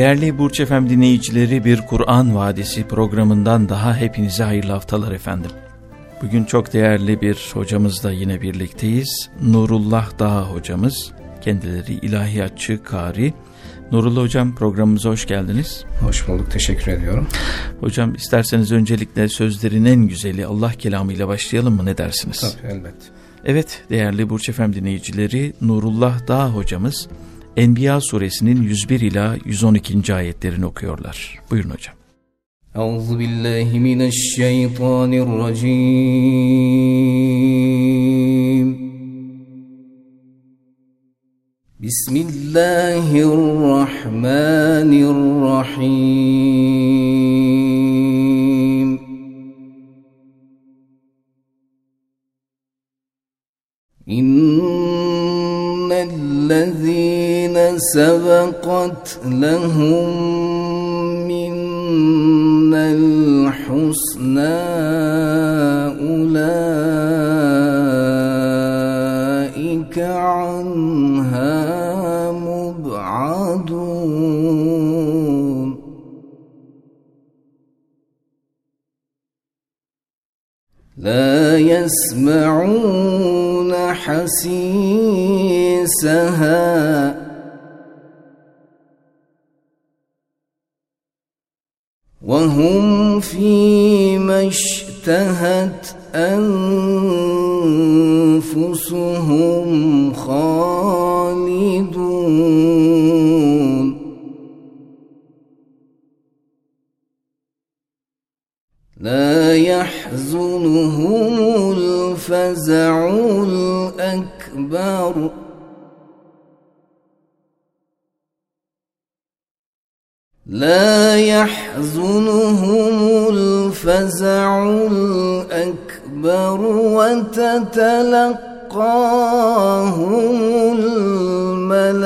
Değerli Burç Efem dinleyicileri bir Kur'an Vadisi programından daha hepinize hayırlı haftalar efendim. Bugün çok değerli bir hocamızla yine birlikteyiz. Nurullah Dağ hocamız. Kendileri ilahiyatçı, kari. Nurullah hocam programımıza hoş geldiniz. Hoş bulduk, teşekkür ediyorum. Hocam isterseniz öncelikle sözlerin en güzeli Allah kelamıyla başlayalım mı ne dersiniz? Tabii elbet. Evet değerli Burç Efem dinleyicileri Nurullah Dağ hocamız Enbiya suresinin 101 ila 112. ayetlerini okuyorlar. Buyurun hocam. Euzu billahi mineşşeytanirracim. Bismillahirrahmanirrahim. İnnellezî سبقت لهم منا الحسنى أولئك عنها مبعدون. لا يسمعون حسيسها وهم فيما اشتهت أنفسهم خالدون. لا يحزنهم الفزع الأكبر. لا يحزنهم الفزع الأكبر وتتلقاهم الملائكة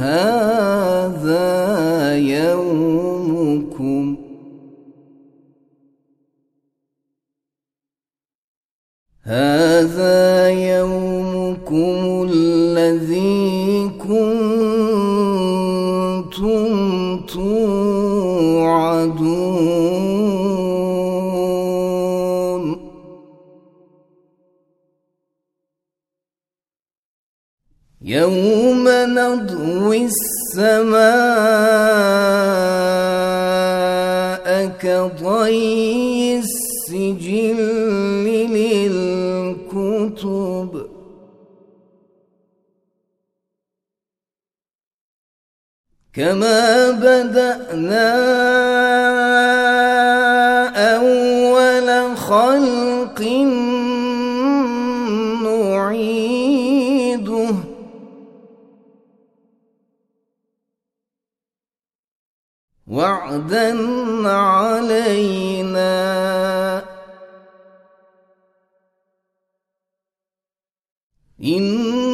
هذا هذا يومكم الذي كنتم توعدون. يوم نضوي السماء كضي كما بدأنا أول خلق نعيده وعدا علينا إنا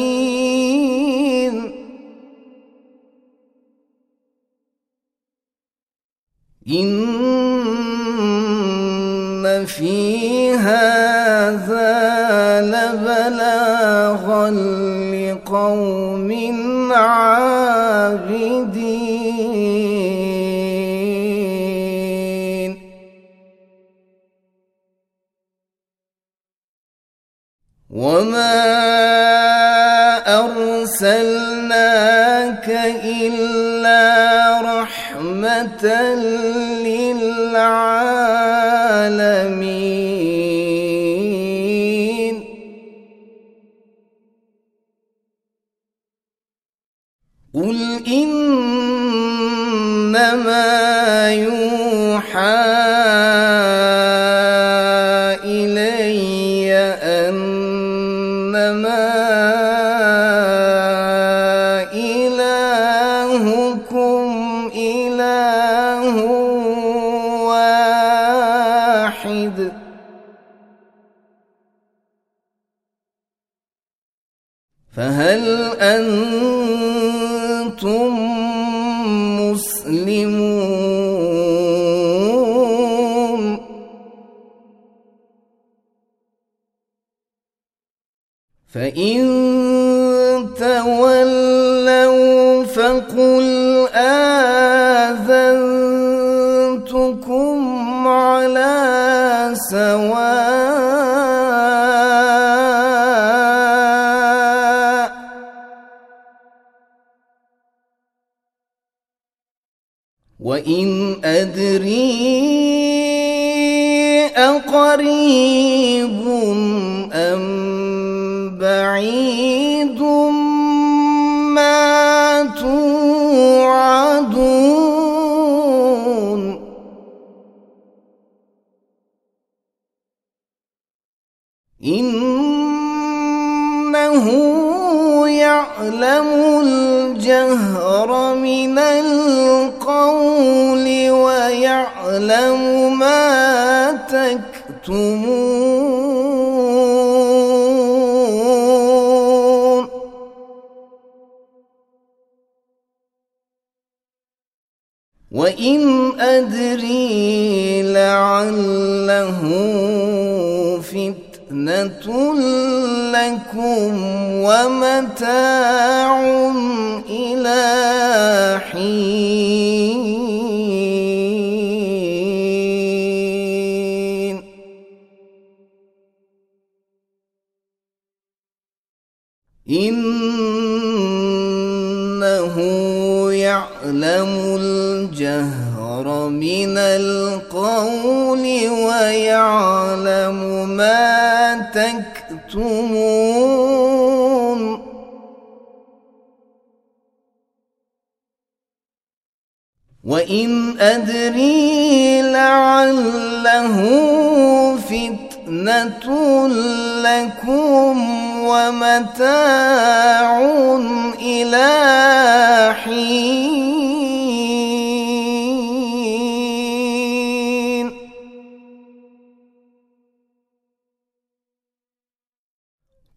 لقوم عابدين. وما أرسلناك إلا رحمة للعالمين. مسلمون فإن وإن لكم ومتاع إلى حين. إنه يعلم الجهر من القول ويعلم ما تكتمون وإن أدري لعله فتنة لكم ومتاع إلى حين.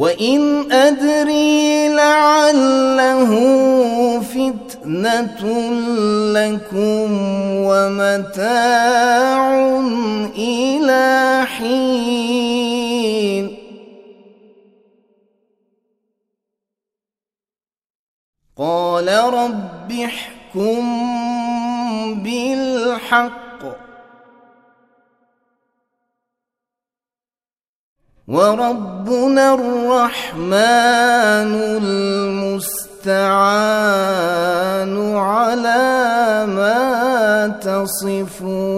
وإن أدري لعله فتنة لكم ومتاع إلى حين قال رب احكم بالحق وربنا الرحمن المستعان على ما تصفون.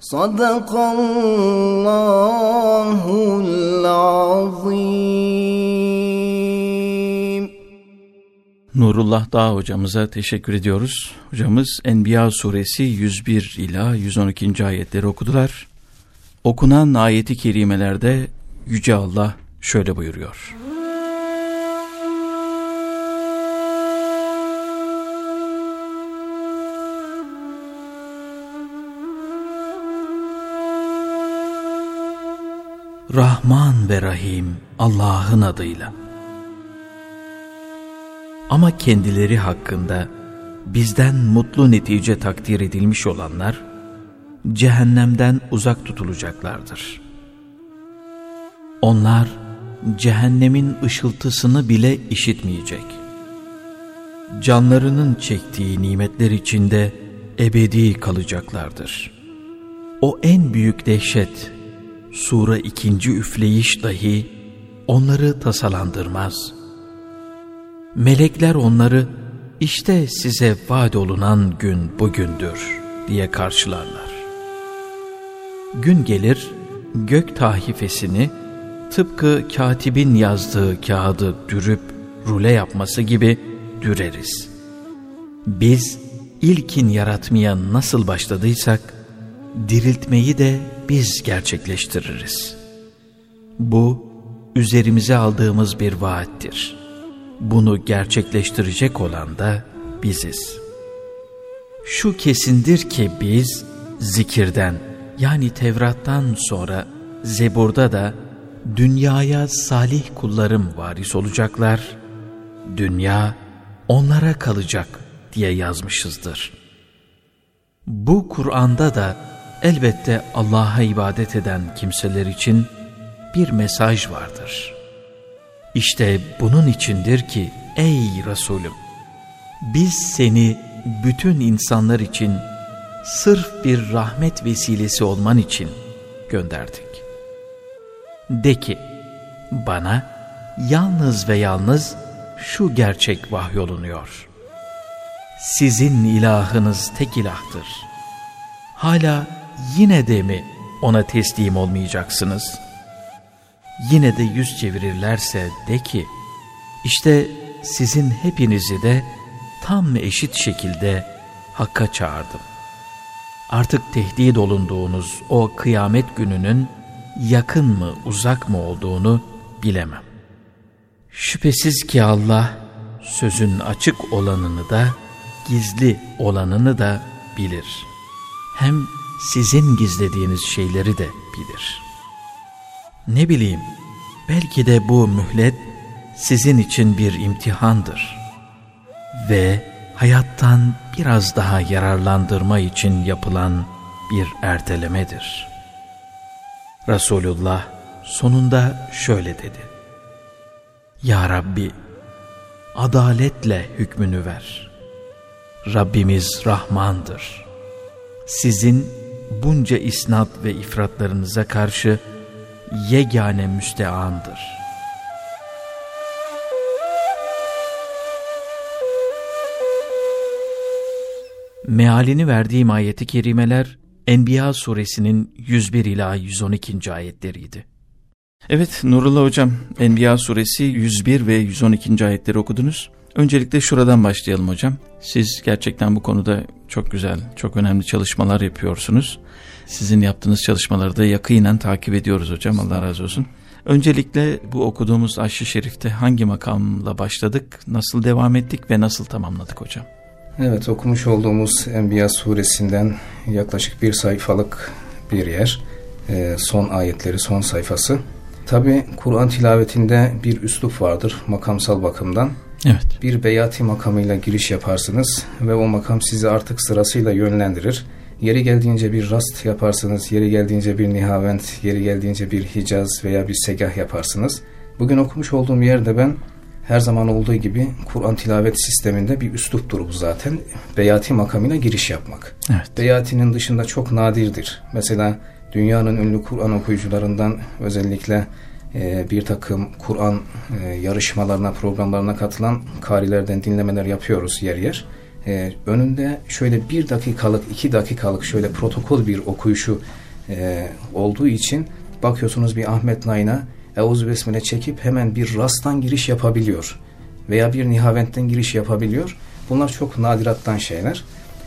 صدق الله العظيم. Nurullah Dağ hocamıza teşekkür ediyoruz. Hocamız Enbiya suresi 101 ila 112. ayetleri okudular. Okunan ayeti kerimelerde Yüce Allah şöyle buyuruyor. Rahman ve Rahim Allah'ın adıyla. Ama kendileri hakkında bizden mutlu netice takdir edilmiş olanlar, cehennemden uzak tutulacaklardır. Onlar, cehennemin ışıltısını bile işitmeyecek. Canlarının çektiği nimetler içinde ebedi kalacaklardır. O en büyük dehşet, sura ikinci üfleyiş dahi onları tasalandırmaz.'' Melekler onları işte size vaat olunan gün bugündür diye karşılarlar. Gün gelir gök tahifesini tıpkı katibin yazdığı kağıdı dürüp rule yapması gibi düreriz. Biz ilkin yaratmaya nasıl başladıysak diriltmeyi de biz gerçekleştiririz. Bu üzerimize aldığımız bir vaattir.'' Bunu gerçekleştirecek olan da biziz. Şu kesindir ki biz zikirden yani Tevrat'tan sonra Zebur'da da dünyaya salih kullarım varis olacaklar, dünya onlara kalacak diye yazmışızdır. Bu Kur'an'da da elbette Allah'a ibadet eden kimseler için bir mesaj vardır.'' İşte bunun içindir ki ey Resulüm biz seni bütün insanlar için sırf bir rahmet vesilesi olman için gönderdik. De ki bana yalnız ve yalnız şu gerçek vahyolunuyor. Sizin ilahınız tek ilahtır. Hala yine de mi ona teslim olmayacaksınız?'' Yine de yüz çevirirlerse de ki, işte sizin hepinizi de tam eşit şekilde Hakk'a çağırdım. Artık tehdit olunduğunuz o kıyamet gününün yakın mı uzak mı olduğunu bilemem. Şüphesiz ki Allah sözün açık olanını da gizli olanını da bilir. Hem sizin gizlediğiniz şeyleri de bilir.'' Ne bileyim, belki de bu mühlet sizin için bir imtihandır. Ve hayattan biraz daha yararlandırma için yapılan bir ertelemedir. Resulullah sonunda şöyle dedi. Ya Rabbi, adaletle hükmünü ver. Rabbimiz Rahmandır. Sizin bunca isnat ve ifratlarınıza karşı yegane müsteandır. Mealini verdiğim ayeti kerimeler Enbiya suresinin 101 ila 112. ayetleriydi. Evet Nurullah hocam Enbiya suresi 101 ve 112. ayetleri okudunuz. Öncelikle şuradan başlayalım hocam. Siz gerçekten bu konuda çok güzel, çok önemli çalışmalar yapıyorsunuz. Sizin yaptığınız çalışmaları da yakinen takip ediyoruz hocam. Allah razı olsun. Öncelikle bu okuduğumuz Aşşı Şerif'te hangi makamla başladık, nasıl devam ettik ve nasıl tamamladık hocam? Evet okumuş olduğumuz Enbiya suresinden yaklaşık bir sayfalık bir yer. Ee, son ayetleri, son sayfası. Tabi Kur'an tilavetinde bir üslup vardır makamsal bakımdan. Evet. Bir beyati makamıyla giriş yaparsınız ve o makam sizi artık sırasıyla yönlendirir Yeri geldiğince bir rast yaparsınız, yeri geldiğince bir nihavent, yeri geldiğince bir hicaz veya bir segah yaparsınız. Bugün okumuş olduğum yerde ben her zaman olduğu gibi Kur'an tilavet sisteminde bir üsluptur bu zaten. Beyati makamına giriş yapmak. Evet. Beyatinin dışında çok nadirdir. Mesela dünyanın ünlü Kur'an okuyucularından özellikle e, bir takım Kur'an e, yarışmalarına, programlarına katılan karilerden dinlemeler yapıyoruz yer yer. E, önünde şöyle bir dakikalık, iki dakikalık şöyle protokol bir okuyuşu e, olduğu için bakıyorsunuz bir Ahmet Nain'a Eûzü Besmele çekip hemen bir rasttan giriş yapabiliyor. Veya bir nihaventten giriş yapabiliyor. Bunlar çok nadirattan şeyler.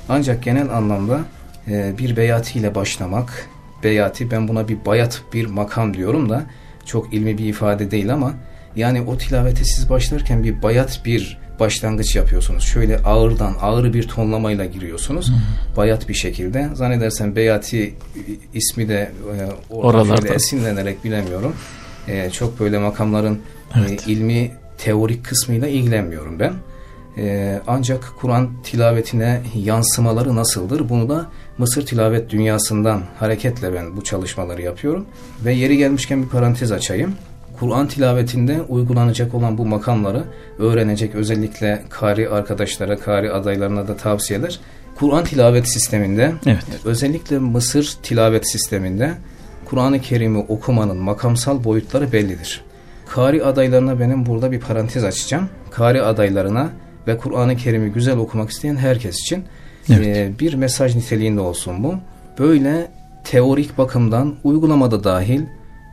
Ancak genel anlamda e, bir beyati ile başlamak, beyati ben buna bir bayat bir makam diyorum da çok ilmi bir ifade değil ama yani o tilavete siz başlarken bir bayat bir başlangıç yapıyorsunuz. Şöyle ağırdan ağır bir tonlamayla giriyorsunuz. Hmm. Bayat bir şekilde. Zannedersem Beyati ismi de e, oralarda esinlenerek bilemiyorum. E, çok böyle makamların e, evet. e, ilmi teorik kısmıyla ilgilenmiyorum ben. E, ancak Kur'an tilavetine yansımaları nasıldır? Bunu da Mısır tilavet dünyasından hareketle ben bu çalışmaları yapıyorum. Ve yeri gelmişken bir parantez açayım. Kur'an tilavetinde uygulanacak olan bu makamları öğrenecek özellikle kari arkadaşlara, kari adaylarına da tavsiyeler. Kur'an tilavet sisteminde, evet. özellikle Mısır tilavet sisteminde Kur'an-ı Kerim'i okumanın makamsal boyutları bellidir. Kari adaylarına benim burada bir parantez açacağım. Kari adaylarına ve Kur'an-ı Kerim'i güzel okumak isteyen herkes için evet. e, bir mesaj niteliğinde olsun bu. Böyle teorik bakımdan uygulamada dahil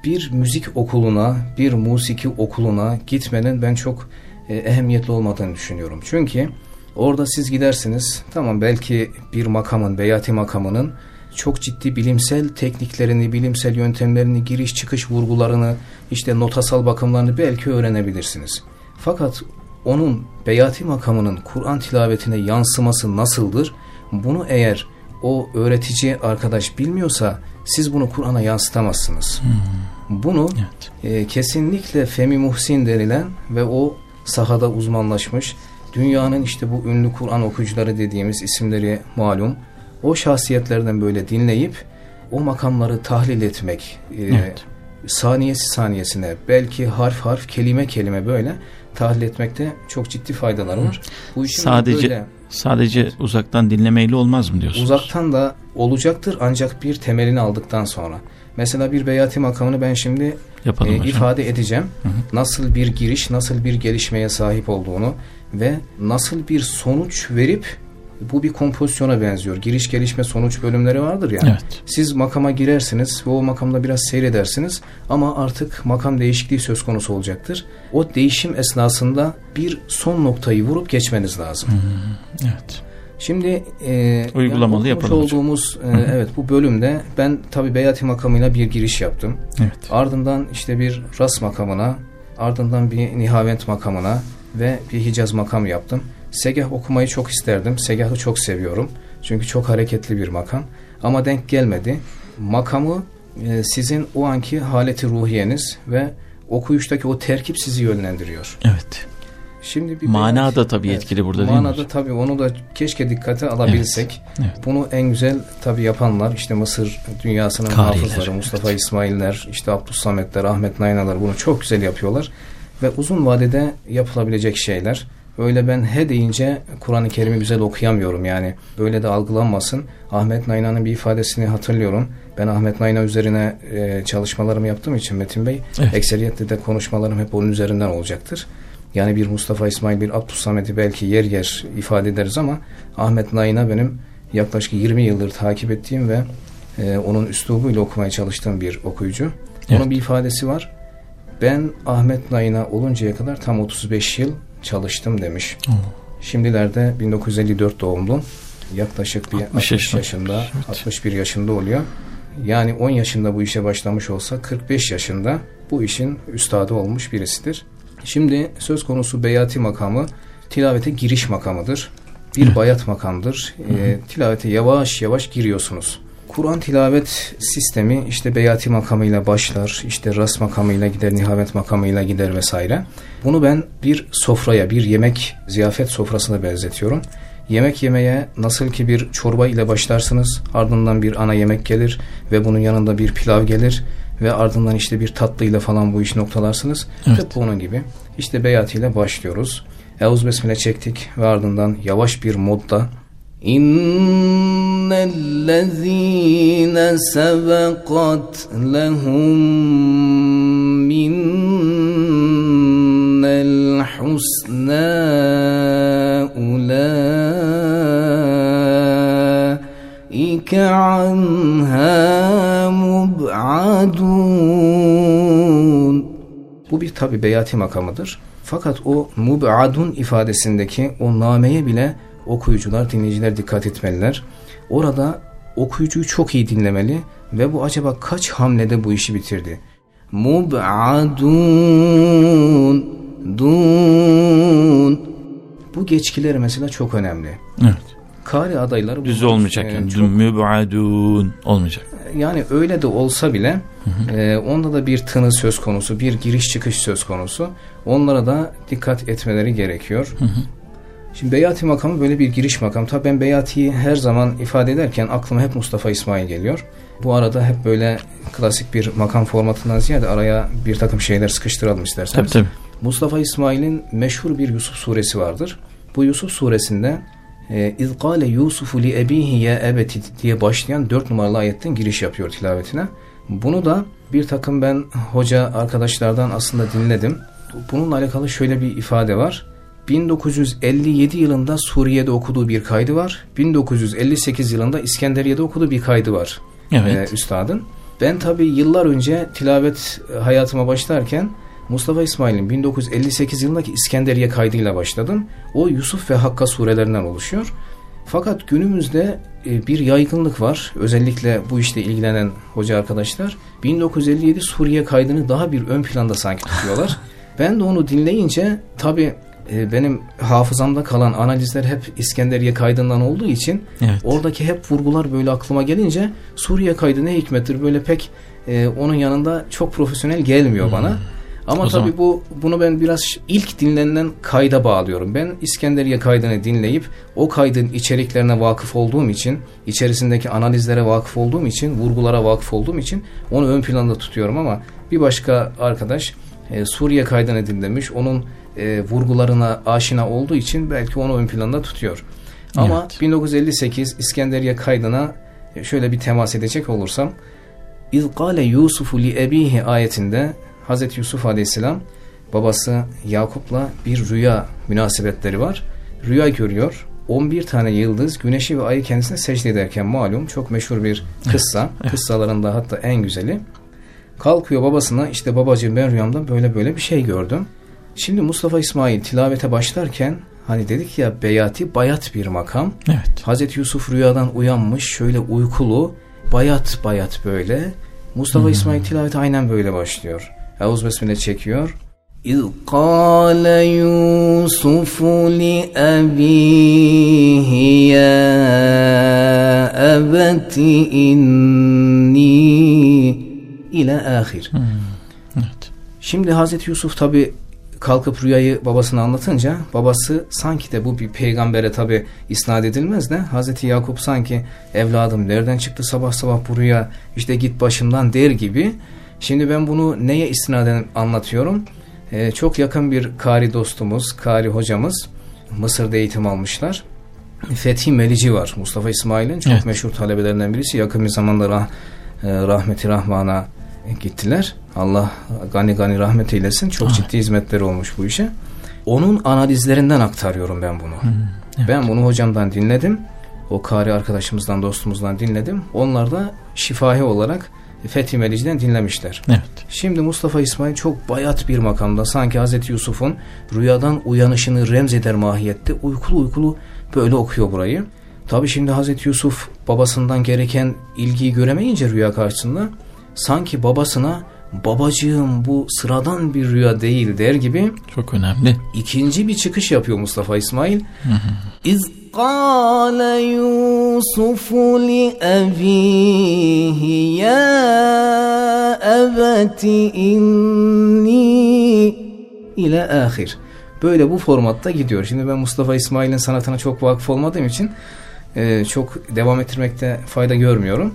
bir müzik okuluna, bir musiki okuluna gitmenin ben çok e, ehemmiyetli olmadığını düşünüyorum. Çünkü orada siz gidersiniz, tamam belki bir makamın, beyati makamının çok ciddi bilimsel tekniklerini, bilimsel yöntemlerini, giriş çıkış vurgularını, işte notasal bakımlarını belki öğrenebilirsiniz. Fakat onun beyati makamının Kur'an tilavetine yansıması nasıldır? Bunu eğer o öğretici arkadaş bilmiyorsa siz bunu Kur'an'a yansıtamazsınız. Hmm. Bunu evet. e, kesinlikle Femi Muhsin denilen ve o sahada uzmanlaşmış dünyanın işte bu ünlü Kur'an okuyucuları dediğimiz isimleri malum o şahsiyetlerden böyle dinleyip o makamları tahlil etmek e, evet. saniyesi saniyesine belki harf harf kelime kelime böyle tahlil etmekte çok ciddi faydaları var. Bu işin sadece böyle, sadece uzaktan dinlemeyle olmaz mı diyorsunuz? Uzaktan da olacaktır ancak bir temelini aldıktan sonra. Mesela bir beyati makamını ben şimdi e, ifade edeceğim. Hı hı. Nasıl bir giriş, nasıl bir gelişmeye sahip olduğunu ve nasıl bir sonuç verip bu bir kompozisyona benziyor. Giriş gelişme sonuç bölümleri vardır ya. Evet. Siz makama girersiniz ve o makamda biraz seyredersiniz ama artık makam değişikliği söz konusu olacaktır. O değişim esnasında bir son noktayı vurup geçmeniz lazım. Hmm, evet. Şimdi e, uygulamalı yani yapalım olduğumuz e, evet bu bölümde ben tabi Beyati makamıyla bir giriş yaptım. Evet. Ardından işte bir Ras makamına, ardından bir Nihavent makamına ve bir Hicaz makam yaptım. Segah okumayı çok isterdim. Segahı çok seviyorum. Çünkü çok hareketli bir makam. Ama denk gelmedi. Makamı e, sizin o anki haleti ruhiyeniz ve okuyuştaki o terkip sizi yönlendiriyor. Evet. Şimdi bir mana belki, da tabii evet, etkili burada değil mi? Mana da tabii onu da keşke dikkate alabilsek. Evet, evet. Bunu en güzel tabii yapanlar işte Mısır dünyasının Kariler, hafızları Mustafa evet. İsmail'ler, işte Abdüssametler, Ahmet Naynalar bunu çok güzel yapıyorlar. Ve uzun vadede yapılabilecek şeyler. Öyle ben he deyince Kur'an-ı Kerim'i güzel okuyamıyorum yani. Böyle de algılanmasın. Ahmet Nayna'nın bir ifadesini hatırlıyorum. Ben Ahmet Nayna üzerine e, çalışmalarımı yaptığım için Metin Bey, evet. ekseriyetle de konuşmalarım hep onun üzerinden olacaktır. Yani bir Mustafa İsmail, bir Abdüssamet'i belki yer yer ifade ederiz ama Ahmet Nayna benim yaklaşık 20 yıldır takip ettiğim ve e, onun üslubuyla okumaya çalıştığım bir okuyucu. Evet. Onun bir ifadesi var. Ben Ahmet Nayna oluncaya kadar tam 35 yıl çalıştım demiş. Oh. Şimdilerde 1954 doğumlu. Yaklaşık bir 60, 60 yaşında, evet. 61 yaşında oluyor. Yani 10 yaşında bu işe başlamış olsa 45 yaşında bu işin üstadı olmuş birisidir. Şimdi söz konusu beyati makamı tilavete giriş makamıdır. Bir bayat makamdır. E, tilavete yavaş yavaş giriyorsunuz. Kur'an tilavet sistemi işte beyati makamıyla başlar, işte ras makamıyla gider, nihavet makamıyla gider vesaire. Bunu ben bir sofraya, bir yemek ziyafet sofrasına benzetiyorum. Yemek yemeye nasıl ki bir çorba ile başlarsınız, ardından bir ana yemek gelir ve bunun yanında bir pilav gelir ve ardından işte bir tatlı ile falan bu işi noktalarsınız. Evet. Tıpkı onun gibi. İşte beyat ile başlıyoruz. Eûz Besmele çektik ve ardından yavaş bir modda إن الذين سبقت لهم منا الحسنى أولئك عنها مبعدون Bu bir tabi beyati makamıdır. Fakat o mubadun ifadesindeki o nameye bile okuyucular, dinleyiciler dikkat etmeliler. Orada okuyucuyu çok iyi dinlemeli ve bu acaba kaç hamlede bu işi bitirdi? Mubadun dun Bu geçkiler mesela çok önemli. Evet. Kari adayları Düz olmayacak e, yani. çok- Mübadun olmayacak. yani öyle de olsa bile e, onda da bir tını söz konusu, bir giriş çıkış söz konusu. Onlara da dikkat etmeleri gerekiyor. Şimdi Beyati makamı böyle bir giriş makam. Tabii ben Beyati'yi her zaman ifade ederken aklıma hep Mustafa İsmail geliyor. Bu arada hep böyle klasik bir makam formatından ziyade araya bir takım şeyler sıkıştıralım Tabii isterseniz. tabii. Mustafa İsmail'in meşhur bir Yusuf suresi vardır. Bu Yusuf suresinde kâle Yusufu li ebihi ya ebeti diye başlayan dört numaralı ayetten giriş yapıyor tilavetine. Bunu da bir takım ben hoca arkadaşlardan aslında dinledim. Bununla alakalı şöyle bir ifade var. 1957 yılında Suriye'de okuduğu bir kaydı var. 1958 yılında İskenderiye'de okuduğu bir kaydı var Evet. e, üstadın. Ben tabi yıllar önce tilavet hayatıma başlarken Mustafa İsmail'in 1958 yılındaki İskenderiye kaydıyla başladım. O Yusuf ve Hakka surelerinden oluşuyor. Fakat günümüzde e, bir yaygınlık var. Özellikle bu işle ilgilenen hoca arkadaşlar 1957 Suriye kaydını daha bir ön planda sanki tutuyorlar. ben de onu dinleyince tabi benim hafızamda kalan analizler hep İskenderiye kaydından olduğu için Evet. Oradaki hep vurgular böyle aklıma gelince Suriye kaydı ne hikmettir böyle pek e, onun yanında çok profesyonel gelmiyor bana. Ama O tabii zaman- bu bunu ben biraz ilk dinlenen kayda bağlıyorum. Ben İskenderiye kaydını dinleyip o kaydın içeriklerine vakıf olduğum için, içerisindeki analizlere vakıf olduğum için, vurgulara vakıf olduğum için onu ön planda tutuyorum ama bir başka arkadaş e, Suriye kaydını dinlemiş, onun e, vurgularına aşina olduğu için belki onu ön planda tutuyor. Ama Evet. 1958 İskenderiye kaydına şöyle bir temas edecek olursam İz kâle Yusufu li ebihi ayetinde Hazreti Yusuf Aleyhisselam babası Yakup'la bir rüya münasebetleri var. Rüya görüyor. 11 tane yıldız güneşi ve ayı kendisine secde ederken malum çok meşhur bir kıssa. Kıssalarında hatta en güzeli. Kalkıyor babasına işte babacığım ben rüyamda böyle böyle bir şey gördüm. Şimdi Mustafa İsmail tilavete başlarken hani dedik ya beyati bayat bir makam. Evet. Hazreti Yusuf rüyadan uyanmış şöyle uykulu bayat bayat böyle. Mustafa İsmail tilaveti aynen böyle başlıyor. Eûz Besmele çekiyor. إذ قال يوسف لأبيه يا أبت إني ile ahir. Evet. Şimdi Hazreti Yusuf tabi kalkıp rüyayı babasına anlatınca babası sanki de bu bir peygambere tabi isnat edilmez de Hazreti Yakup sanki evladım nereden çıktı sabah sabah bu rüya işte git başımdan der gibi. Şimdi ben bunu neye istinaden anlatıyorum? Ee, çok yakın bir kari dostumuz, kari hocamız Mısır'da eğitim almışlar. Fethi Melici var Mustafa İsmail'in çok Evet. meşhur talebelerinden birisi. Yakın bir zamanda rah, e, rahmeti rahmana gittiler. Allah gani gani rahmet eylesin. Çok Amin. ciddi hizmetleri olmuş bu işe. Onun analizlerinden aktarıyorum ben bunu. evet. Ben bunu hocamdan dinledim. O kari arkadaşımızdan, dostumuzdan dinledim. Onlar da şifahi olarak Fethi Melici'den dinlemişler. Evet. Şimdi Mustafa İsmail çok bayat bir makamda sanki Hazreti Yusuf'un rüyadan uyanışını remzeder mahiyette uykulu uykulu böyle okuyor burayı. Tabi şimdi Hazreti Yusuf babasından gereken ilgiyi göremeyince rüya karşısında sanki babasına babacığım bu sıradan bir rüya değil der gibi Çok önemli. ikinci bir çıkış yapıyor Mustafa İsmail. إذ قال يوسف لأبيه يا أبت إني ile ahir. böyle bu formatta gidiyor. Şimdi ben Mustafa İsmail'in sanatına çok vakıf olmadığım için e, çok devam ettirmekte fayda görmüyorum.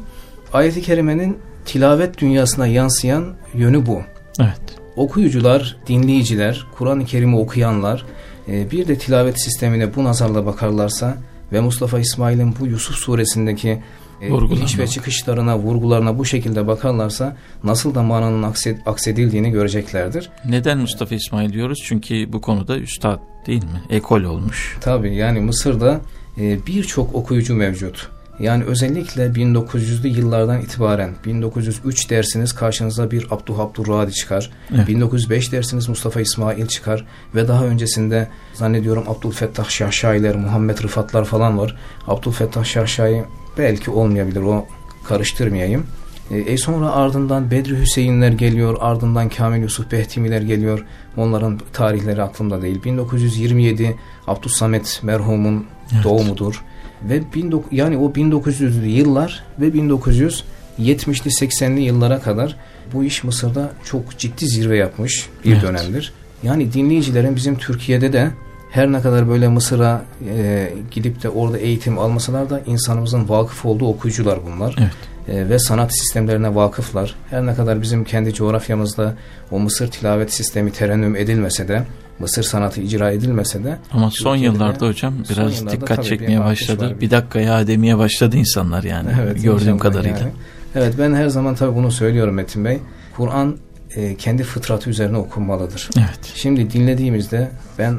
Ayet-i Kerime'nin tilavet dünyasına yansıyan yönü bu. Evet. Okuyucular, dinleyiciler, Kur'an-ı Kerim'i okuyanlar e, bir de tilavet sistemine bu nazarla bakarlarsa ve Mustafa İsmail'in bu Yusuf suresindeki e, iniş ve çıkışlarına, vurgularına bu şekilde bakarlarsa nasıl da mananın akse- aksedildiğini göreceklerdir. Neden Mustafa İsmail diyoruz? Çünkü bu konuda üstad değil mi? Ekol olmuş. Tabii yani Mısır'da e, birçok okuyucu mevcut. Yani özellikle 1900'lü yıllardan itibaren 1903 dersiniz karşınıza bir Abduh Abdurradi çıkar. Evet. 1905 dersiniz Mustafa İsmail çıkar ve daha öncesinde zannediyorum Abdülfettah Şahşailer, Muhammed Rıfatlar falan var. Abdülfettah Şahşai belki olmayabilir o karıştırmayayım. E, e sonra ardından Bedri Hüseyinler geliyor, ardından Kamil Yusuf Behtimiler geliyor. Onların tarihleri aklımda değil. 1927 Abdüssamet merhumun Evet. doğumudur. Ve 19, yani o 1900'lü yıllar ve 1970'li 80'li yıllara kadar bu iş Mısır'da çok ciddi zirve yapmış bir Evet. dönemdir. Yani dinleyicilerin bizim Türkiye'de de her ne kadar böyle Mısır'a e, gidip de orada eğitim almasalar da insanımızın vakıf olduğu okuyucular bunlar. Evet. E, ve sanat sistemlerine vakıflar. Her ne kadar bizim kendi coğrafyamızda o Mısır tilavet sistemi terennüm edilmese de Mısır sanatı icra edilmese de Ama son yıllarda hocam biraz yıllarda dikkat bir çekmeye artış başladı. var. Bir dakika ya demeye başladı insanlar yani Evet, gördüğüm kadarıyla. yani. Evet ben her zaman tabii bunu söylüyorum Metin Bey. Kur'an e, kendi fıtratı üzerine okunmalıdır. Evet. Şimdi dinlediğimizde ben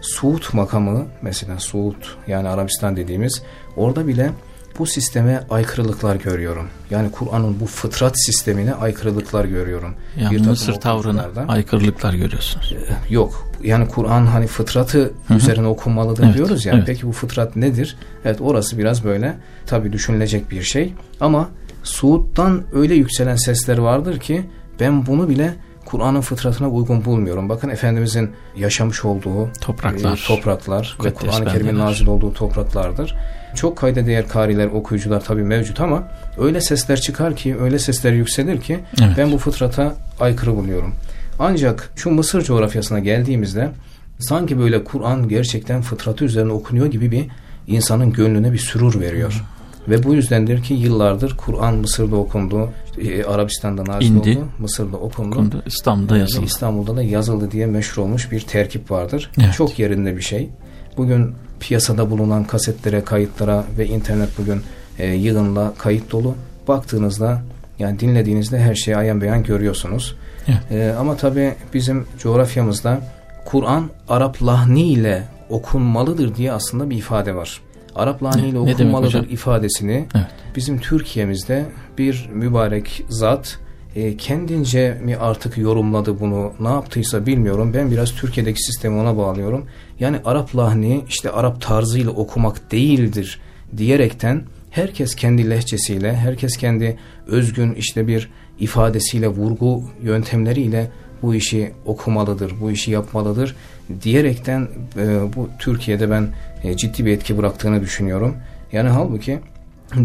Suud makamı mesela Suud yani Arabistan dediğimiz orada bile bu sisteme aykırılıklar görüyorum. Yani Kur'an'ın bu fıtrat sistemine aykırılıklar görüyorum. Yani Bir Mısır tavrına aykırılıklar görüyorsunuz. Yok. Yani Kur'an hani fıtratı üzerine okunmalıdır Evet, diyoruz yani. evet. Peki bu fıtrat nedir? Evet orası biraz böyle tabii düşünülecek bir şey. Ama Suud'dan öyle yükselen sesler vardır ki ben bunu bile Kur'an'ın fıtratına uygun bulmuyorum. Bakın Efendimizin yaşamış olduğu Topraklar. e, topraklar ve Kur'an-ı Kerim'in nazil olduğu topraklardır. Çok kayda değer kariler, okuyucular tabii mevcut ama öyle sesler çıkar ki, öyle sesler yükselir ki Evet. ben bu fıtrata aykırı buluyorum. Ancak şu Mısır coğrafyasına geldiğimizde sanki böyle Kur'an gerçekten fıtratı üzerine okunuyor gibi bir insanın gönlüne bir sürur veriyor. Ve bu yüzdendir ki yıllardır Kur'an Mısır'da okundu, e, Arabistan'da nazil İndi. oldu, Mısır'da okundu. Konuda İstanbul'da Ve yazıldı. İstanbul'da da yazıldı diye meşhur olmuş bir terkip vardır. Evet. Çok yerinde bir şey. Bugün piyasada bulunan kasetlere, kayıtlara ve internet bugün e, yığınla kayıt dolu. Baktığınızda yani dinlediğinizde her şeyi ayan beyan görüyorsunuz. Evet. E, ama tabi bizim coğrafyamızda Kur'an Arap lahni ile okunmalıdır diye aslında bir ifade var. Arap lahni ile okunmalıdır ifadesini Evet. bizim Türkiye'mizde bir mübarek zat e, kendince mi artık yorumladı bunu? Ne yaptıysa bilmiyorum. Ben biraz Türkiye'deki sistemi ona bağlıyorum. Yani Arap lahni işte Arap tarzıyla okumak değildir diyerekten herkes kendi lehçesiyle herkes kendi özgün işte bir ifadesiyle vurgu yöntemleriyle bu işi okumalıdır bu işi yapmalıdır diyerekten e, bu Türkiye'de ben e, ciddi bir etki bıraktığını düşünüyorum. Yani halbuki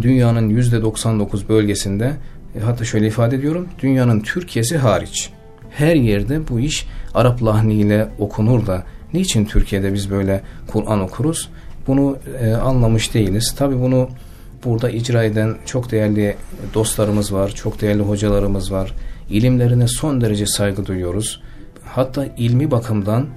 dünyanın %99 bölgesinde hatta şöyle ifade ediyorum. Dünyanın Türkiye'si hariç. Her yerde bu iş Arap lahniyle okunur da niçin Türkiye'de biz böyle Kur'an okuruz? Bunu e, anlamış değiliz. Tabi bunu burada icra eden çok değerli dostlarımız var çok değerli hocalarımız var. İlimlerine son derece saygı duyuyoruz. Hatta ilmi bakımdan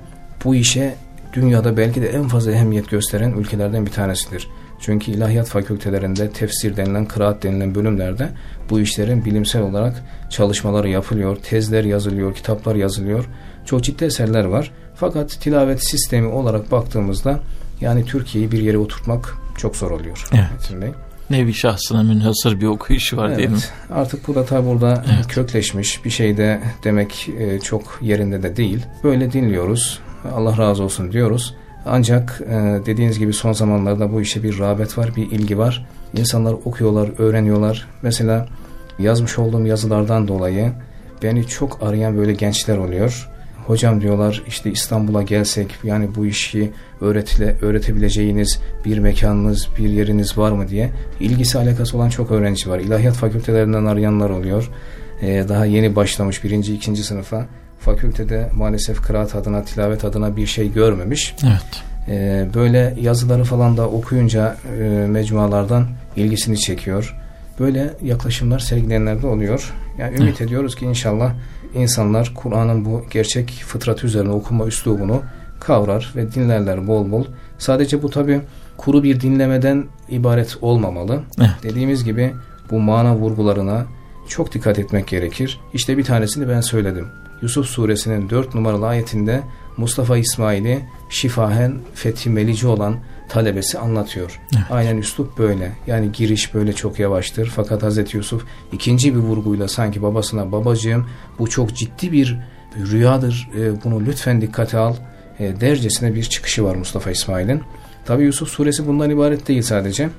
bu işe dünyada belki de en fazla ehemmiyet gösteren ülkelerden bir tanesidir. Çünkü ilahiyat fakültelerinde tefsir denilen, kıraat denilen bölümlerde bu işlerin bilimsel olarak çalışmaları yapılıyor, tezler yazılıyor, kitaplar yazılıyor. Çok ciddi eserler var. Fakat tilavet sistemi olarak baktığımızda yani Türkiye'yi bir yere oturtmak çok zor oluyor. Evet. Metin Bey. Nevi şahsına münhasır bir okuyuşu var değil mi? Evet. Artık bu da tabi burada Evet. kökleşmiş bir şey de demek e, çok yerinde de değil. Böyle dinliyoruz. Allah razı olsun diyoruz. Ancak e, dediğiniz gibi son zamanlarda bu işe bir rağbet var, bir ilgi var. İnsanlar okuyorlar, öğreniyorlar. Mesela yazmış olduğum yazılardan dolayı beni çok arayan böyle gençler oluyor. Hocam diyorlar işte İstanbul'a gelsek yani bu işi öğretile, öğretebileceğiniz bir mekanınız, bir yeriniz var mı diye ilgisi alakası olan çok öğrenci var. İlahiyat fakültelerinden arayanlar oluyor. Ee, daha yeni başlamış birinci, ikinci sınıfa. Fakültede maalesef kıraat adına, tilavet adına bir şey görmemiş. Evet. Ee, böyle yazıları falan da okuyunca e, mecmualardan ilgisini çekiyor. Böyle yaklaşımlar sergileyenler de oluyor. Yani ümit ediyoruz ki inşallah insanlar Kur'an'ın bu gerçek fıtratı üzerine okuma üslubunu kavrar ve dinlerler bol bol. Sadece bu tabi kuru bir dinlemeden ibaret olmamalı. Evet. Dediğimiz gibi bu mana vurgularına çok dikkat etmek gerekir. İşte bir tanesini ben söyledim. Yusuf suresinin 4 numaralı ayetinde Mustafa İsmail'i şifahen fethi melici olan talebesi anlatıyor. Evet. Aynen üslup böyle. Yani giriş böyle çok yavaştır. Fakat Hazreti Yusuf ikinci bir vurguyla sanki babasına babacığım bu çok ciddi bir rüyadır. E, bunu lütfen dikkate al. E, dercesine bir çıkışı var Mustafa İsmail'in. Tabi Yusuf suresi bundan ibaret değil sadece.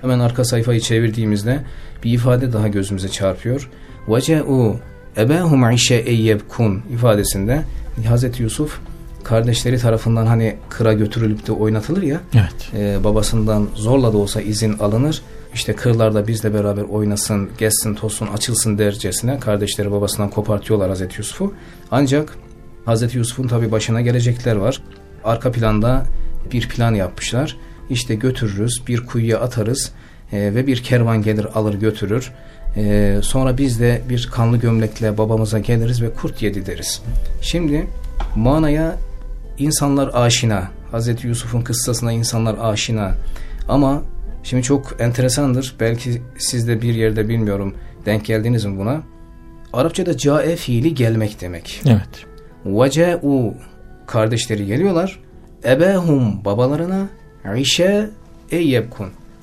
Hemen arka sayfayı çevirdiğimizde bir ifade daha gözümüze çarpıyor. وَجَاءُوا ebehum işe eyyebkun ifadesinde Hazreti Yusuf kardeşleri tarafından hani kıra götürülüp de oynatılır ya. Evet. E, babasından zorla da olsa izin alınır. İşte kırlarda bizle beraber oynasın, gezsin, tozsun, açılsın dercesine kardeşleri babasından kopartıyorlar Hazreti Yusuf'u. Ancak Hazreti Yusuf'un tabi başına gelecekler var. Arka planda bir plan yapmışlar. İşte götürürüz, bir kuyuya atarız e, ve bir kervan gelir alır götürür. E, sonra biz de bir kanlı gömlekle babamıza geliriz ve kurt yedi deriz. Şimdi manaya insanlar aşina. Hazreti Yusuf'un kıssasına insanlar aşina. Ama şimdi çok enteresandır. Belki siz de bir yerde bilmiyorum denk geldiniz mi buna? Arapçada cae fiili gelmek demek. Evet. Vece'u kardeşleri geliyorlar. Ebehum babalarına işe e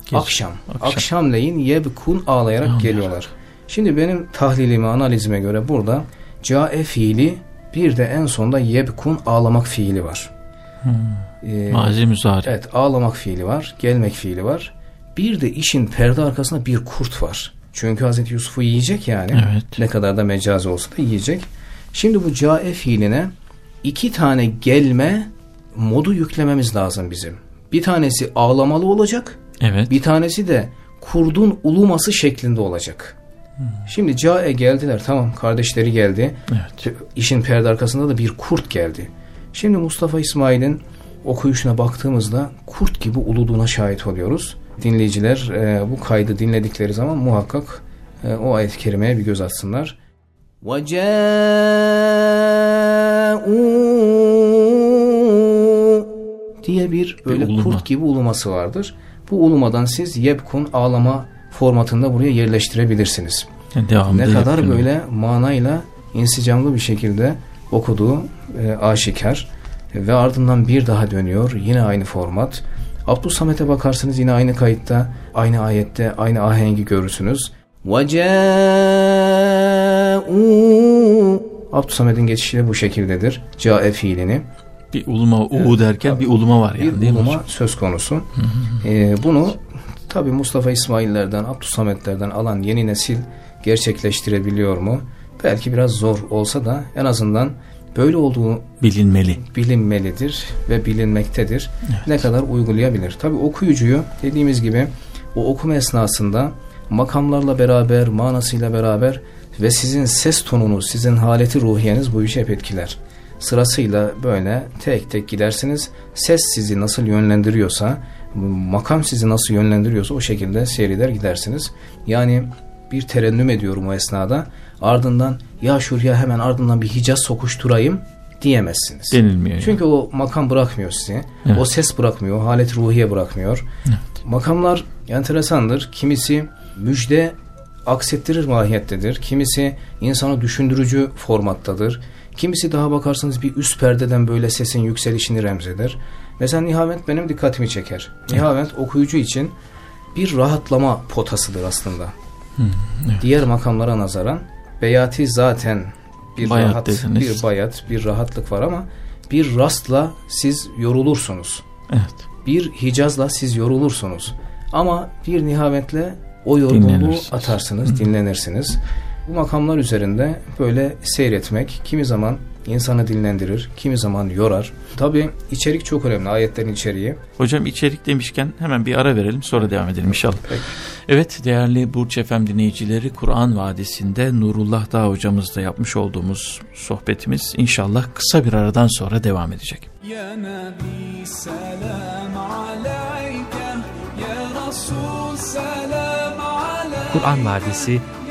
Geç. Akşam. Akşam. Akşamleyin yebkun ağlayarak Ağlayarak. geliyorlar. Şimdi benim tahlilime, analizime göre burada cae fiili bir de en sonda yebkun ağlamak fiili var. Ee, Mazi müzari. Evet ağlamak fiili var, gelmek fiili var. Bir de işin perde arkasında bir kurt var. Çünkü Hazreti Yusuf'u yiyecek yani. Evet. Ne kadar da mecazi olsa da yiyecek. Şimdi bu cae fiiline iki tane gelme modu yüklememiz lazım bizim. Bir tanesi ağlamalı olacak. Evet. Bir tanesi de kurdun uluması şeklinde olacak. Şimdi cae geldiler tamam kardeşleri geldi. Evet. İşin perde arkasında da bir kurt geldi. Şimdi Mustafa İsmail'in okuyuşuna baktığımızda kurt gibi uluduğuna şahit oluyoruz. Dinleyiciler e, bu kaydı dinledikleri zaman muhakkak e, o ayet-i kerimeye bir göz atsınlar. وَجَاءُوا diye bir böyle uluma. kurt gibi uluması vardır. Bu ulumadan siz yebkun ağlama formatında buraya yerleştirebilirsiniz. Yani devamlı Ne kadar yapıyorum. böyle manayla insicamlı bir şekilde okuduğu e, aşikar ve ardından bir daha dönüyor yine aynı format. Abdülsamet'e bakarsınız yine aynı kayıtta aynı ayette aynı ahengi görürsünüz. وَجَاءُوا Abdülsamet'in geçişi de bu şekildedir. Cae fiilini. bir uluma u derken bir uluma var yani bir değil mi bulma hocam? söz konusu. Ee, bunu tabi Mustafa İsmail'lerden, Abdülsamet'lerden alan yeni nesil gerçekleştirebiliyor mu? Belki biraz zor olsa da en azından böyle olduğu Bilinmeli. bilinmelidir ve bilinmektedir. Ne kadar uygulayabilir? Tabi okuyucuyu dediğimiz gibi o okuma esnasında makamlarla beraber, manasıyla beraber ve sizin ses tonunuz, sizin haleti ruhiyeniz bu işi hep etkiler. Sırasıyla böyle tek tek gidersiniz. Ses sizi nasıl yönlendiriyorsa, makam sizi nasıl yönlendiriyorsa o şekilde seyreder gidersiniz. Yani bir terennüm ediyorum o esnada. Ardından ya şuraya hemen ardından bir Hicaz sokuşturayım diyemezsiniz. Denilmiyor. yani. Çünkü o makam bırakmıyor sizi. Evet. O ses bırakmıyor, o halet ruhiye bırakmıyor. Makamlar enteresandır. Kimisi müjde aksettirir mahiyettedir. Kimisi insanı düşündürücü formattadır. Kimisi daha bakarsanız bir üst perdeden böyle sesin yükselişini remzeder. Mesela Nihavent benim dikkatimi çeker. Nihavent okuyucu için bir rahatlama potasıdır aslında. Diğer makamlara nazaran beyati zaten bir Bayat rahat, dediniz. bir bayat, bir rahatlık var ama bir rastla siz yorulursunuz. Evet. Bir hicazla siz yorulursunuz. Ama bir nihametle o yorgunluğu atarsınız, dinlenirsiniz. Bu makamlar üzerinde böyle seyretmek kimi zaman insanı dinlendirir, kimi zaman yorar. Tabi içerik çok önemli, ayetlerin içeriği. Hocam içerik demişken hemen bir ara verelim sonra devam edelim inşallah. Peki. Evet değerli Burç Efem dinleyicileri Kur'an Vadisi'nde Nurullah Dağ hocamızla yapmış olduğumuz sohbetimiz inşallah kısa bir aradan sonra devam edecek. Ya Nabi selam aleyke Ya Resul selam aleyke Kur'an Vadisi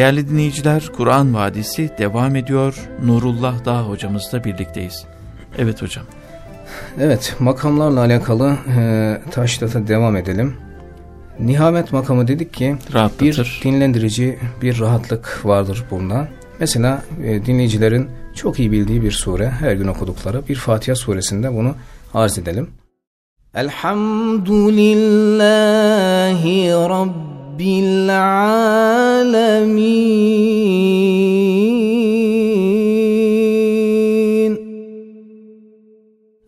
Değerli dinleyiciler Kur'an Vadisi devam ediyor. Nurullah Dağ hocamızla birlikteyiz. Evet hocam. Evet, makamlarla alakalı e, taşlata devam edelim. Nihamet makamı dedik ki Rahatlatır. bir dinlendirici bir rahatlık vardır bunda. Mesela e, dinleyicilerin çok iyi bildiği bir sure, her gün okudukları bir Fatiha suresinde bunu arz edelim. Elhamdülillahi Rabbil alemin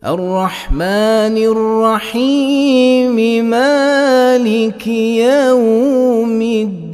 Errahmanirrahim Maliki yevmiddin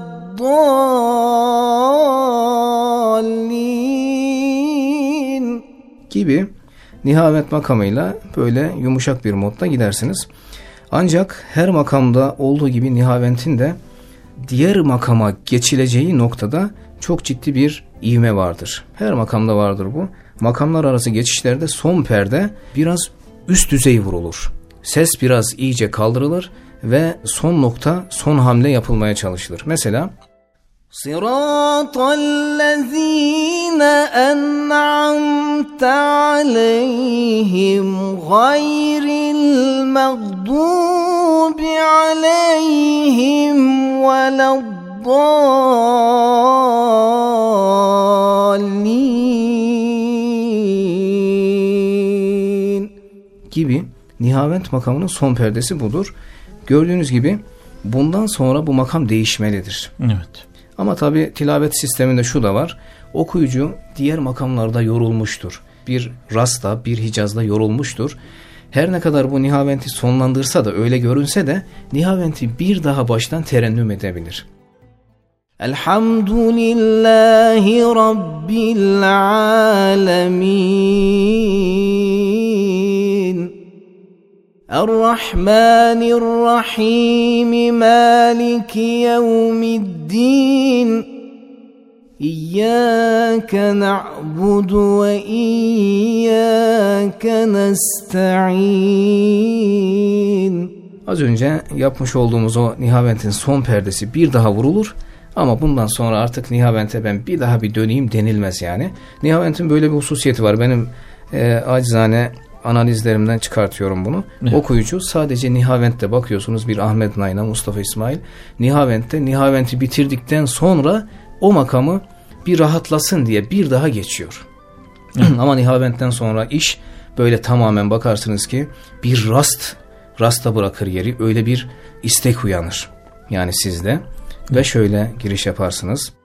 Gibi nihamet makamıyla böyle yumuşak bir modda gidersiniz. Ancak her makamda olduğu gibi nihaventin de diğer makama geçileceği noktada çok ciddi bir ivme vardır. Her makamda vardır bu. Makamlar arası geçişlerde son perde biraz üst düzey vurulur. Ses biraz iyice kaldırılır ve son nokta, son hamle yapılmaya çalışılır. Mesela صراط الذين أنعمت عليهم غير المغضوب عليهم ولا الضالين gibi nihavent makamının son perdesi budur. Gördüğünüz gibi bundan sonra bu makam değişmelidir. Evet. Ama tabi tilavet sisteminde şu da var. Okuyucu diğer makamlarda yorulmuştur. Bir rasta, bir hicazda yorulmuştur. Her ne kadar bu nihaventi sonlandırsa da öyle görünse de nihaventi bir daha baştan terennüm edebilir. Elhamdülillahi Rabbil alemin. Errahmanirrahim Maliki yevmiddin. İyyâke na'budu ve iyyâke nesta'in. Az önce yapmış olduğumuz o nihaventin son perdesi bir daha vurulur. Ama bundan sonra artık nihavente ben bir daha bir döneyim denilmez yani. Nihaventin böyle bir hususiyeti var. Benim e, acizane analizlerimden çıkartıyorum bunu. Evet. Okuyucu sadece Nihavent'te bakıyorsunuz bir Ahmet Nayna, Mustafa İsmail. Nihavent'te Nihavent'i bitirdikten sonra o makamı bir rahatlasın diye bir daha geçiyor. Ama Nihavent'ten sonra iş böyle tamamen bakarsınız ki bir rast, rasta bırakır yeri öyle bir istek uyanır. Yani sizde ve şöyle giriş yaparsınız.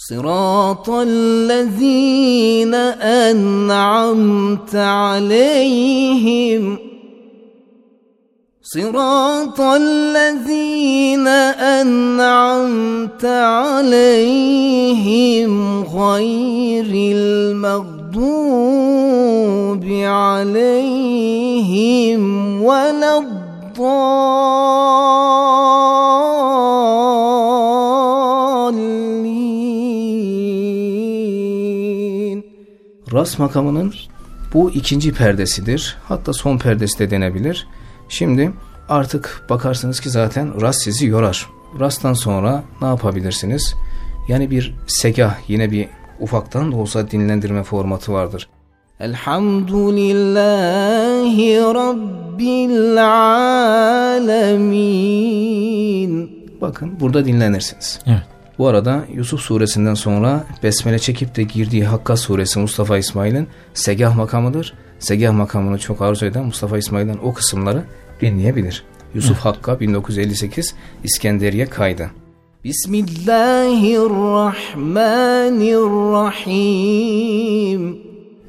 صراط الذين أنعمت عليهم. صراط الذين أنعمت عليهم غير المغضوب عليهم ولا الضالين. Ras makamının bu ikinci perdesidir. Hatta son perdesi de denebilir. Şimdi artık bakarsınız ki zaten ras sizi yorar. Rastan sonra ne yapabilirsiniz? Yani bir segah yine bir ufaktan da olsa dinlendirme formatı vardır. Elhamdülillahi Rabbil Alemin. Bakın burada dinlenirsiniz. Evet. Bu arada Yusuf suresinden sonra besmele çekip de girdiği Hakka suresi Mustafa İsmail'in segah makamıdır. Segah makamını çok arzu eden Mustafa İsmail'den o kısımları dinleyebilir. Yusuf Hakka 1958 İskenderiye kaydı. Bismillahirrahmanirrahim.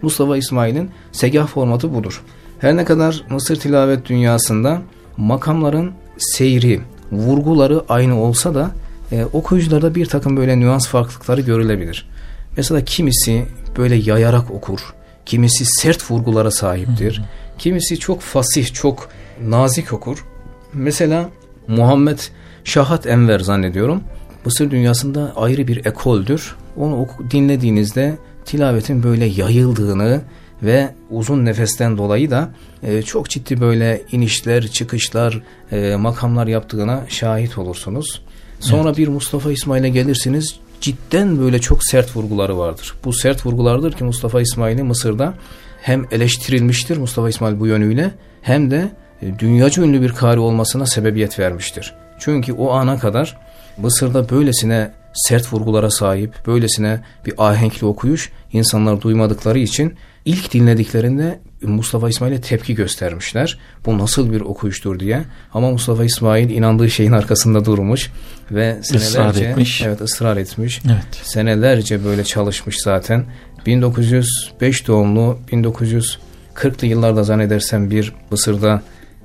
Mustafa İsmail'in segah formatı budur. Her ne kadar Mısır tilavet dünyasında makamların seyri, vurguları aynı olsa da e, okuyucularda bir takım böyle nüans farklılıkları görülebilir. Mesela kimisi böyle yayarak okur, kimisi sert vurgulara sahiptir, kimisi çok fasih, çok nazik okur. Mesela Muhammed Şahat Enver zannediyorum. Mısır dünyasında ayrı bir ekoldür. Onu oku- dinlediğinizde tilavetin böyle yayıldığını ve uzun nefesten dolayı da e, çok ciddi böyle inişler, çıkışlar, e, makamlar yaptığına şahit olursunuz. Sonra bir Mustafa İsmail'e gelirsiniz. Cidden böyle çok sert vurguları vardır. Bu sert vurgulardır ki Mustafa İsmail'i Mısır'da hem eleştirilmiştir Mustafa İsmail bu yönüyle hem de e, dünyaca ünlü bir kari olmasına sebebiyet vermiştir. Çünkü o ana kadar Mısır'da böylesine sert vurgulara sahip, böylesine bir ahenkli okuyuş insanlar duymadıkları için ilk dinlediklerinde Mustafa İsmail'e tepki göstermişler. Bu nasıl bir okuyuştur diye. Ama Mustafa İsmail inandığı şeyin arkasında durmuş ve senelerce etmiş. evet ısrar etmiş. Evet. Senelerce böyle çalışmış zaten. 1905 doğumlu 1940'lı yıllarda zannedersem bir Mısır'da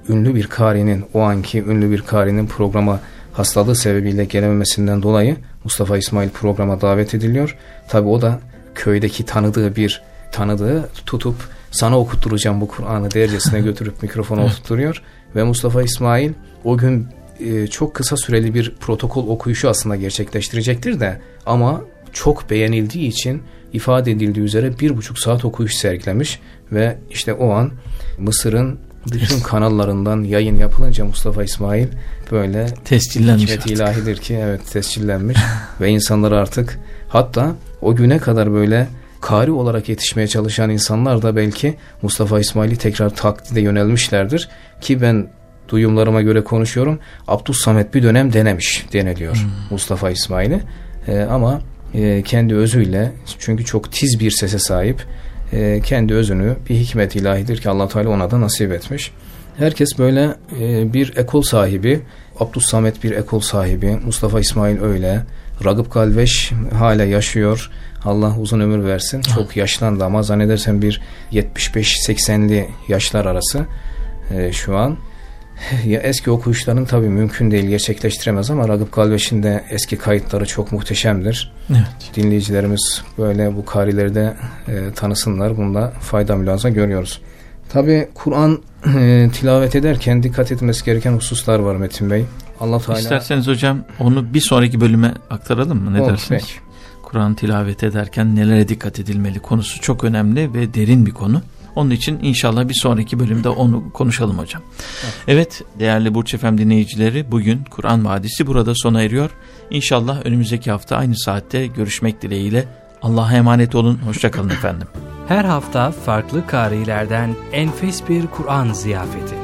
ünlü bir karinin o anki ünlü bir karinin programa hastalığı sebebiyle gelememesinden dolayı Mustafa İsmail programa davet ediliyor. Tabi o da köydeki tanıdığı bir tanıdığı tutup sana okutturacağım bu Kur'an'ı dercesine götürüp mikrofona oturtuyor ve Mustafa İsmail o gün e, çok kısa süreli bir protokol okuyuşu aslında gerçekleştirecektir de ama çok beğenildiği için ifade edildiği üzere bir buçuk saat okuyuş sergilemiş ve işte o an Mısır'ın bütün kanallarından yayın yapılınca Mustafa İsmail böyle Tescillenmiş artık. ilahidir ki evet tescillenmiş ve insanlar artık hatta o güne kadar böyle kari olarak yetişmeye çalışan insanlar da belki Mustafa İsmail'i tekrar taklide yönelmişlerdir ki ben duyumlarıma göre konuşuyorum. Abdus Samet bir dönem denemiş deniliyor Mustafa İsmail'i Ee, ama e, kendi özüyle çünkü çok tiz bir sese sahip e, kendi özünü bir hikmet ilahidir ki allah Teala ona da nasip etmiş. Herkes böyle e, bir ekol sahibi. Abdus Samet bir ekol sahibi. Mustafa İsmail öyle. Ragıp Galveş hala yaşıyor. Allah uzun ömür versin. Çok yaşlandı ama zannedersem bir 75-80'li yaşlar arası e, şu an. Ya eski okuyuşların tabii mümkün değil gerçekleştiremez ama Ragıp Galveş'in de eski kayıtları çok muhteşemdir. Evet. Dinleyicilerimiz böyle bu karileri de e, tanısınlar. Bunda fayda mülaza görüyoruz. Tabi Kur'an e, tilavet ederken dikkat etmesi gereken hususlar var Metin Bey. Allah Teala İsterseniz hocam onu bir sonraki bölüme aktaralım mı? Ne Olur, dersiniz? peki. Kur'an tilavet ederken nelere dikkat edilmeli konusu çok önemli ve derin bir konu. Onun için inşallah bir sonraki bölümde onu konuşalım hocam. Evet değerli Burç Efem dinleyicileri bugün Kur'an Vadisi burada sona eriyor. İnşallah önümüzdeki hafta aynı saatte görüşmek dileğiyle. Allah'a emanet olun. Hoşçakalın efendim. Her hafta farklı karilerden enfes bir Kur'an ziyafeti.